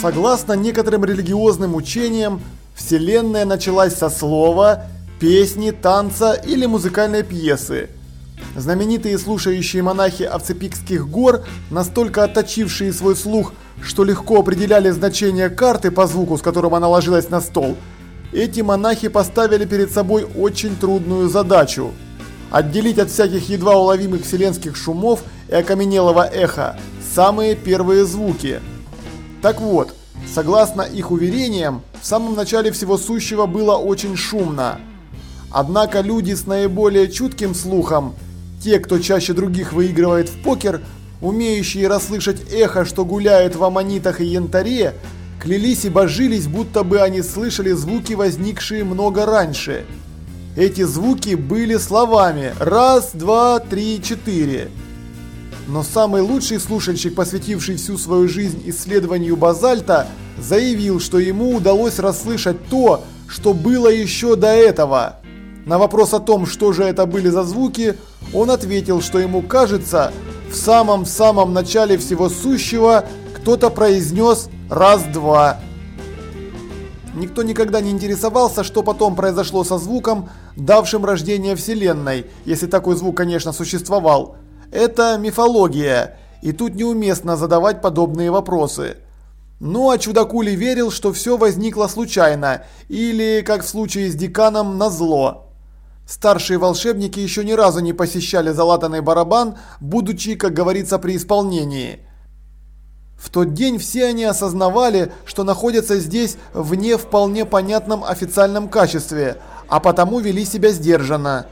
Согласно некоторым религиозным учениям, Вселенная началась со слова, песни, танца или музыкальной пьесы. Знаменитые слушающие монахи Овцепикских гор, настолько отточившие свой слух, что легко определяли значение карты по звуку, с которым она ложилась на стол, эти монахи поставили перед собой очень трудную задачу – отделить от всяких едва уловимых вселенских шумов и окаменелого эха самые первые звуки. Так вот, согласно их уверениям, в самом начале всего сущего было очень шумно. Однако люди с наиболее чутким слухом, те, кто чаще других выигрывает в покер, умеющие расслышать эхо, что гуляет в аммонитах и янтаре, клялись и божились, будто бы они слышали звуки, возникшие много раньше. Эти звуки были словами «раз, два, три, четыре». Но самый лучший слушальщик, посвятивший всю свою жизнь исследованию базальта, заявил, что ему удалось расслышать то, что было еще до этого. На вопрос о том, что же это были за звуки, он ответил, что ему кажется, в самом-самом начале всего сущего кто-то произнес «раз-два». Никто никогда не интересовался, что потом произошло со звуком, давшим рождение Вселенной, если такой звук, конечно, существовал. Это мифология, и тут неуместно задавать подобные вопросы. Ну а Чудакули верил, что все возникло случайно, или, как в случае с деканом, назло. Старшие волшебники еще ни разу не посещали залатанный барабан, будучи, как говорится, при исполнении. В тот день все они осознавали, что находятся здесь в не вполне понятном официальном качестве, а потому вели себя сдержанно.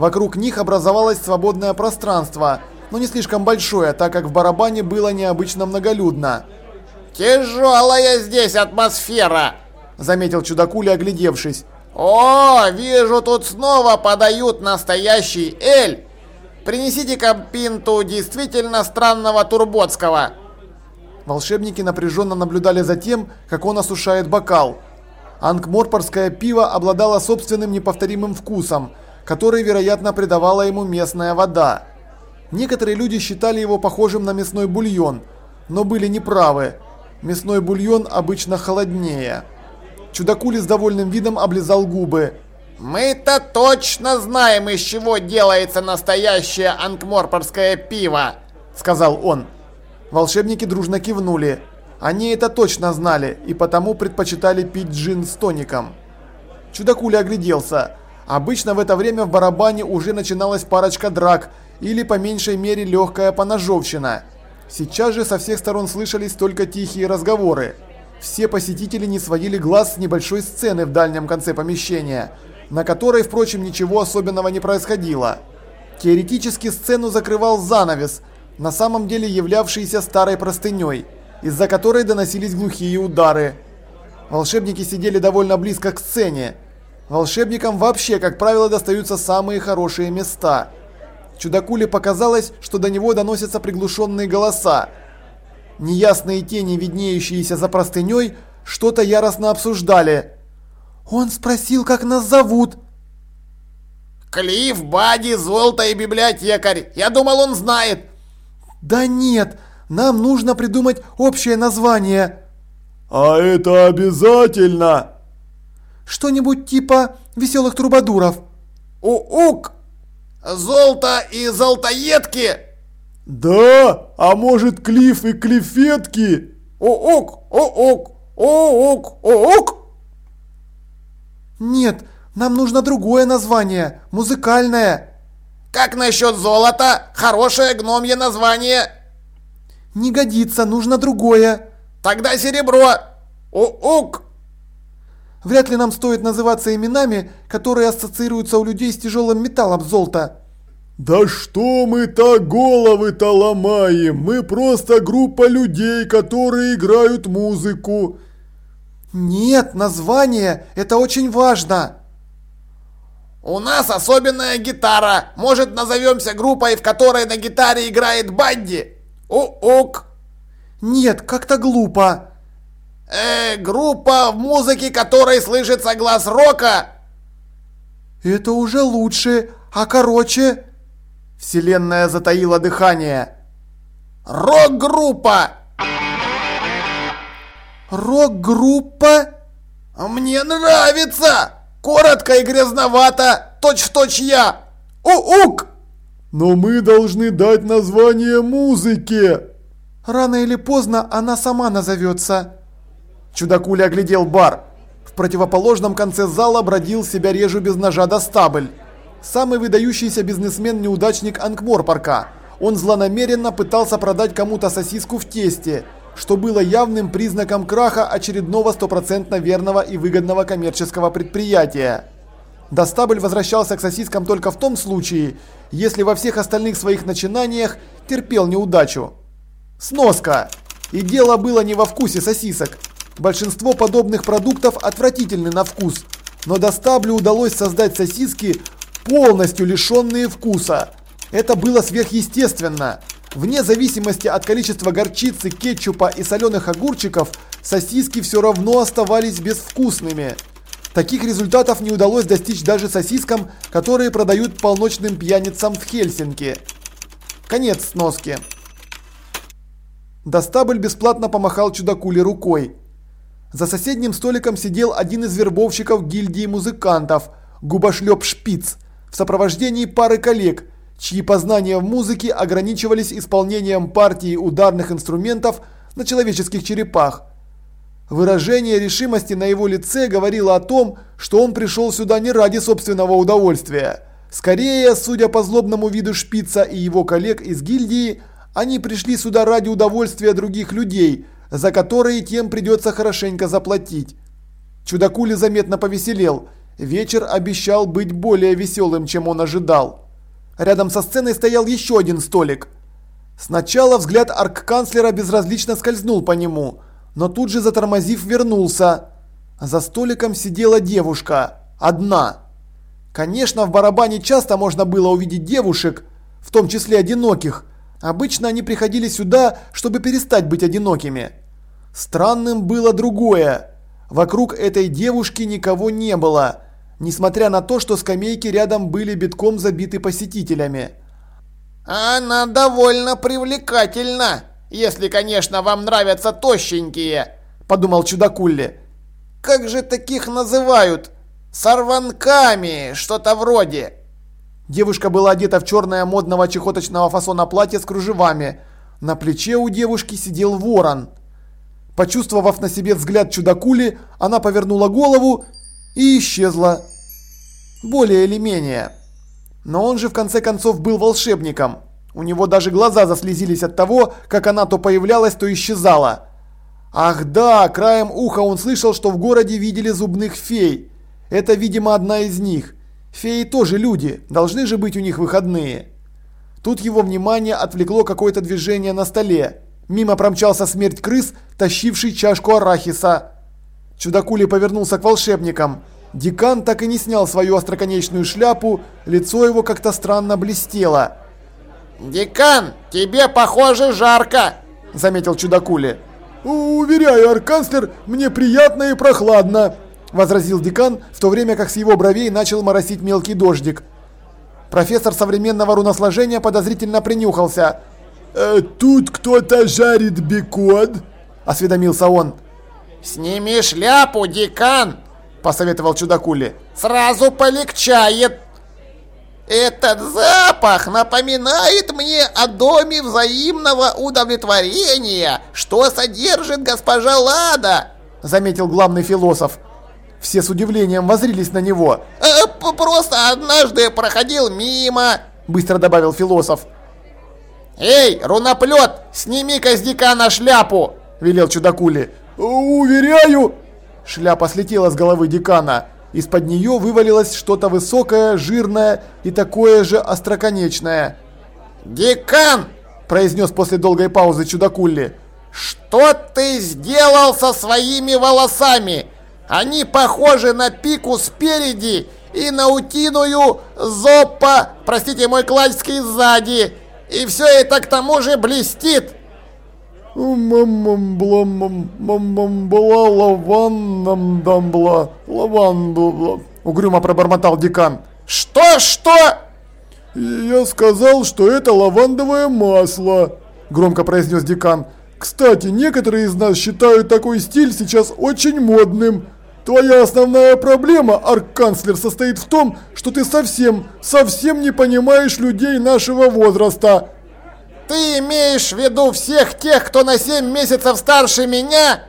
Вокруг них образовалось свободное пространство, но не слишком большое, так как в барабане было необычно многолюдно. «Тяжелая здесь атмосфера!» – заметил чудакуля, оглядевшись. «О, вижу, тут снова подают настоящий эль! Принесите-ка пинту действительно странного турботского!» Волшебники напряженно наблюдали за тем, как он осушает бокал. Ангморпорское пиво обладало собственным неповторимым вкусом, который, вероятно, придавала ему местная вода. Некоторые люди считали его похожим на мясной бульон, но были неправы. Мясной бульон обычно холоднее. Чудакули с довольным видом облизал губы. «Мы-то точно знаем, из чего делается настоящее ангморпорское пиво», — сказал он. Волшебники дружно кивнули. Они это точно знали и потому предпочитали пить джин с тоником. Чудакуля огляделся. Обычно в это время в барабане уже начиналась парочка драк или по меньшей мере легкая поножовщина. Сейчас же со всех сторон слышались только тихие разговоры. Все посетители не сводили глаз с небольшой сцены в дальнем конце помещения, на которой, впрочем, ничего особенного не происходило. Теоретически сцену закрывал занавес, на самом деле являвшийся старой простыней, из-за которой доносились глухие удары. Волшебники сидели довольно близко к сцене. Волшебникам вообще, как правило, достаются самые хорошие места. Чудакуле показалось, что до него доносятся приглушенные голоса, Неясные тени, виднеющиеся за простыней, что-то яростно обсуждали. «Он спросил, как нас зовут!» «Клифф, Бади, Золото и библиотекарь! Я думал, он знает!» «Да нет! Нам нужно придумать общее название!» «А это обязательно!» «Что-нибудь типа веселых трубадуров!» «У-ук! Золото и золотоедки!» «Да? А может, клиф и клифетки?» «О-ок! О-ок! О-ок! О-ок!» «Нет, нам нужно другое название, музыкальное!» «Как насчет золота? Хорошее гномье название!» «Не годится, нужно другое!» «Тогда серебро! О-ок!» Вряд ли нам стоит называться именами, которые ассоциируются у людей с тяжелым металлом золота. «Да что мы так головы-то ломаем? Мы просто группа людей, которые играют музыку!» «Нет, название – это очень важно!» «У нас особенная гитара. Может, назовемся группой, в которой на гитаре играет Банди? У-ук!» «Нет, как-то глупо!» «Э, группа в музыке, которой слышится глаз рока!» «Это уже лучше, а короче...» Вселенная затаила дыхание. Рок-группа! Рок-группа? Мне нравится! Коротко и грязновато, точь-в-точь точь я! У-ук! Но мы должны дать название музыке. Рано или поздно она сама назовется. Чудакуля оглядел бар. В противоположном конце зала бродил себя режу без ножа до стабль. Самый выдающийся бизнесмен-неудачник Анкморпарка. Он злонамеренно пытался продать кому-то сосиску в тесте, что было явным признаком краха очередного стопроцентно верного и выгодного коммерческого предприятия. Достабль возвращался к сосискам только в том случае, если во всех остальных своих начинаниях терпел неудачу. Сноска. И дело было не во вкусе сосисок. Большинство подобных продуктов отвратительны на вкус, но Достаблю удалось создать сосиски, полностью лишенные вкуса. Это было сверхъестественно. Вне зависимости от количества горчицы, кетчупа и соленых огурчиков, сосиски все равно оставались безвкусными. Таких результатов не удалось достичь даже сосискам, которые продают полночным пьяницам в Хельсинки. Конец сноски. Достабль бесплатно помахал чудакуле рукой. За соседним столиком сидел один из вербовщиков гильдии музыкантов, губошлеп Шпиц, в сопровождении пары коллег, чьи познания в музыке ограничивались исполнением партии ударных инструментов на человеческих черепах. Выражение решимости на его лице говорило о том, что он пришел сюда не ради собственного удовольствия. Скорее, судя по злобному виду шпица и его коллег из гильдии, они пришли сюда ради удовольствия других людей, за которые тем придется хорошенько заплатить. Чудакули заметно повеселел. Вечер обещал быть более веселым, чем он ожидал. Рядом со сценой стоял еще один столик. Сначала взгляд арк-канцлера безразлично скользнул по нему – но тут же затормозив вернулся. За столиком сидела девушка. Одна. Конечно, в барабане часто можно было увидеть девушек, в том числе одиноких. Обычно они приходили сюда, чтобы перестать быть одинокими. Странным было другое. Вокруг этой девушки никого не было, несмотря на то, что скамейки рядом были битком забиты посетителями. «Она довольно привлекательна», если, конечно, вам нравятся тощенькие, подумал чудакулли. Как же таких называют? Сорванками, что-то вроде. Девушка была одета в черное модного чехоточного фасона платье с кружевами. На плече у девушки сидел ворон. Почувствовав на себе взгляд чудакули, она повернула голову и исчезла. Более или менее. Но он же в конце концов был волшебником. У него даже глаза заслезились от того, как она то появлялась, то исчезала. Ах да, краем уха он слышал, что в городе видели зубных фей. Это, видимо, одна из них. Феи тоже люди, должны же быть у них выходные. Тут его внимание отвлекло какое-то движение на столе. Мимо промчался смерть крыс, тащивший чашку арахиса. Чудакули повернулся к волшебникам. Декан так и не снял свою остроконечную шляпу, лицо его как-то странно блестело. «Декан, тебе, похоже, жарко!» – заметил чудакули. «Уверяю, арканцлер, мне приятно и прохладно!» – возразил декан, в то время как с его бровей начал моросить мелкий дождик. Профессор современного руносложения подозрительно принюхался. «Э, «Тут кто-то жарит бекон?» – осведомился он. «Сними шляпу, декан!» – посоветовал чудакули. «Сразу полегчает!» Этот запах напоминает мне о доме взаимного удовлетворения, что содержит госпожа Лада, заметил главный философ. Все с удивлением возрились на него. «Э, «Просто однажды проходил мимо», – быстро добавил философ. «Эй, руноплет, сними-ка с декана шляпу!» – велел чудакули. «Уверяю!» Шляпа слетела с головы декана. Из-под нее вывалилось что-то высокое, жирное и такое же остроконечное. «Декан!» – произнес после долгой паузы чудакулли. «Что ты сделал со своими волосами? Они похожи на пику спереди и на утиную зопа, простите мой классский сзади. И все это к тому же блестит!» «Мам-мам-бла-мам-мам-бла, лавандам-дамбла, лаванду...» Угрюмо пробормотал декан. «Что-что?» «Я сказал, что это лавандовое масло», громко произнес декан. Кстати, некоторые из нас считают такой стиль сейчас очень модным. Твоя основная проблема, арк-канцлер, состоит в том, что ты совсем, совсем не понимаешь людей нашего возраста. Ты имеешь в виду всех тех, кто на 7 месяцев старше меня?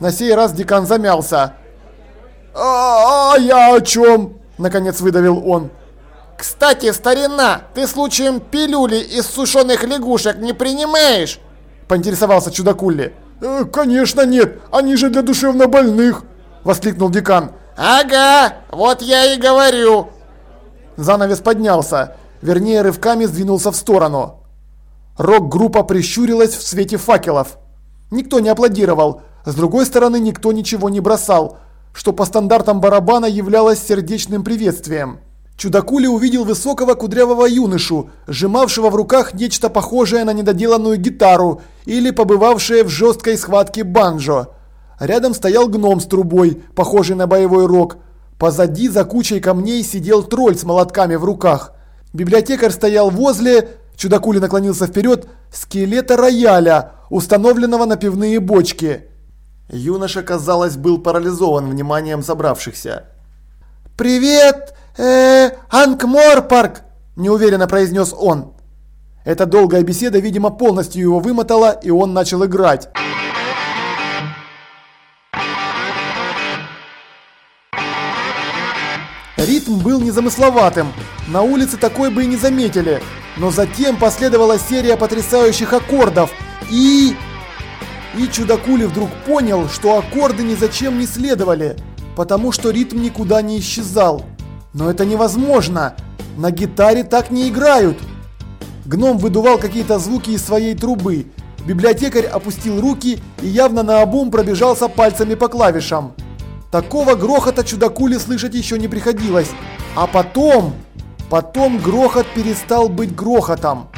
На сей раз декан замялся. А, а я о чем? Наконец выдавил он. Кстати, старина, ты случаем пилюли из сушеных лягушек не принимаешь? Поинтересовался чудакулли. Э, конечно нет, они же для душевнобольных. Воскликнул декан. Ага, вот я и говорю. Занавес поднялся, вернее рывками сдвинулся в сторону. Рок-группа прищурилась в свете факелов. Никто не аплодировал, с другой стороны никто ничего не бросал, что по стандартам барабана являлось сердечным приветствием. Чудакули увидел высокого кудрявого юношу, сжимавшего в руках нечто похожее на недоделанную гитару или побывавшее в жесткой схватке банджо. Рядом стоял гном с трубой, похожий на боевой рог. Позади за кучей камней сидел тролль с молотками в руках. Библиотекарь стоял возле, чудакули наклонился вперед, скелета рояля, установленного на пивные бочки. Юноша, казалось, был парализован вниманием собравшихся. «Привет, э, Анкморпарк!» – неуверенно произнес он. Эта долгая беседа, видимо, полностью его вымотала, и он начал играть. Ритм был незамысловатым, на улице такой бы и не заметили, но затем последовала серия потрясающих аккордов и... И Чудакули вдруг понял, что аккорды ни зачем не следовали, потому что ритм никуда не исчезал. Но это невозможно, на гитаре так не играют. Гном выдувал какие-то звуки из своей трубы, библиотекарь опустил руки и явно наобум пробежался пальцами по клавишам. Такого грохота чудакули слышать еще не приходилось. А потом... Потом грохот перестал быть грохотом.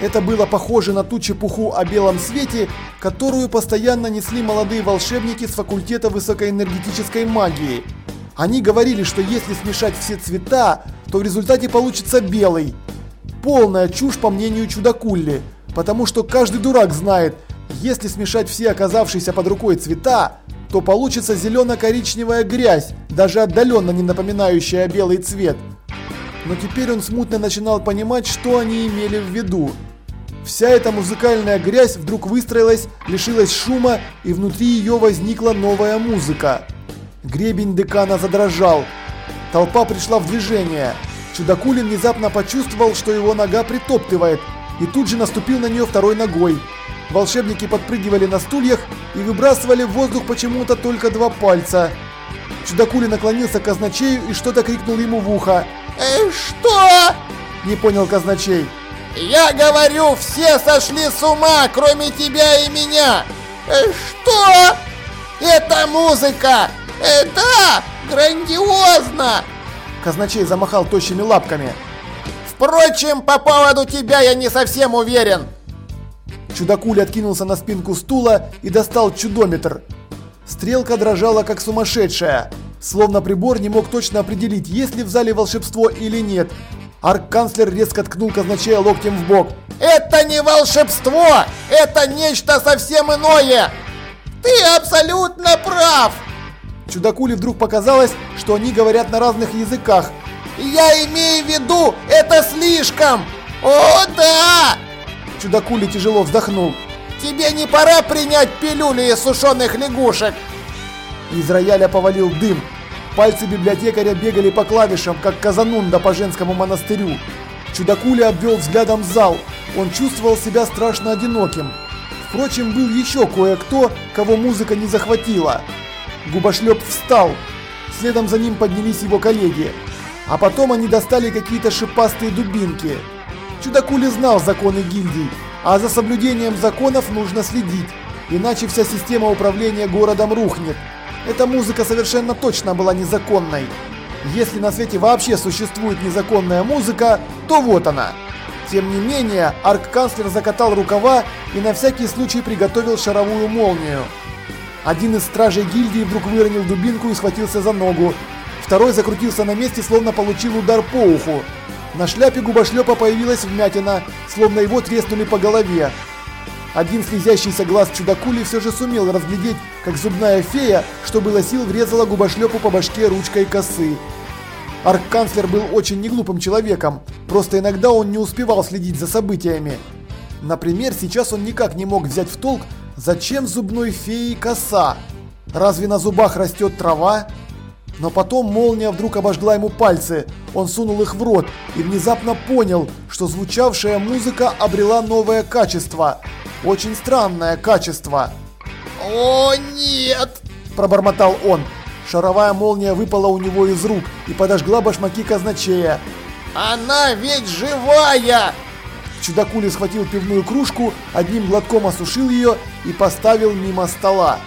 Это было похоже на ту чепуху о белом свете, которую постоянно несли молодые волшебники с факультета высокоэнергетической магии. Они говорили, что если смешать все цвета, то в результате получится белый. Полная чушь по мнению чудакулли, потому что каждый дурак знает, если смешать все оказавшиеся под рукой цвета, то получится зелено-коричневая грязь, даже отдаленно не напоминающая белый цвет. Но теперь он смутно начинал понимать, что они имели в виду. Вся эта музыкальная грязь вдруг выстроилась, лишилась шума, и внутри ее возникла новая музыка. Гребень декана задрожал. Толпа пришла в движение. Чудакулин внезапно почувствовал, что его нога притоптывает, и тут же наступил на нее второй ногой. Волшебники подпрыгивали на стульях и выбрасывали в воздух почему-то только два пальца. Чудакули наклонился к казначею и что-то крикнул ему в ухо. «Э, что?» – не понял казначей. «Я говорю, все сошли с ума, кроме тебя и меня!» э, «Что? Это музыка! Э, да, грандиозно!» Казначей замахал тощими лапками. «Впрочем, по поводу тебя я не совсем уверен!» Чудакуля откинулся на спинку стула и достал чудометр. Стрелка дрожала как сумасшедшая, словно прибор не мог точно определить, есть ли в зале волшебство или нет. Арк-канцлер резко ткнул казначея локтем в бок. «Это не волшебство! Это нечто совсем иное! Ты абсолютно прав!» Чудакули вдруг показалось, что они говорят на разных языках. «Я имею в виду, это слишком! О, да!» Чудакули тяжело вздохнул. «Тебе не пора принять пилюли из сушеных лягушек!» Из рояля повалил дым. Пальцы библиотекаря бегали по клавишам, как казанунда по женскому монастырю. Чудакуля обвел взглядом зал. Он чувствовал себя страшно одиноким. Впрочем, был еще кое-кто, кого музыка не захватила. Губошлеп встал. Следом за ним поднялись его коллеги. А потом они достали какие-то шипастые дубинки. Чудакули знал законы гильдий, а за соблюдением законов нужно следить, иначе вся система управления городом рухнет. Эта музыка совершенно точно была незаконной. Если на свете вообще существует незаконная музыка, то вот она. Тем не менее, арк-канцлер закатал рукава и на всякий случай приготовил шаровую молнию. Один из стражей гильдии вдруг выронил дубинку и схватился за ногу. Второй закрутился на месте, словно получил удар по уху. На шляпе губошлепа появилась вмятина, словно его треснули по голове. Один слезящийся глаз чудакули все же сумел разглядеть, как зубная фея, что было сил, врезала губошлепу по башке ручкой косы. Арк-канцлер был очень неглупым человеком, просто иногда он не успевал следить за событиями. Например, сейчас он никак не мог взять в толк, зачем зубной феи коса. Разве на зубах растет трава? Но потом молния вдруг обожгла ему пальцы, он сунул их в рот и внезапно понял, что звучавшая музыка обрела новое качество. Очень странное качество. «О, нет!» – пробормотал он. Шаровая молния выпала у него из рук и подожгла башмаки казначея. «Она ведь живая!» Чудакули схватил пивную кружку, одним глотком осушил ее и поставил мимо стола.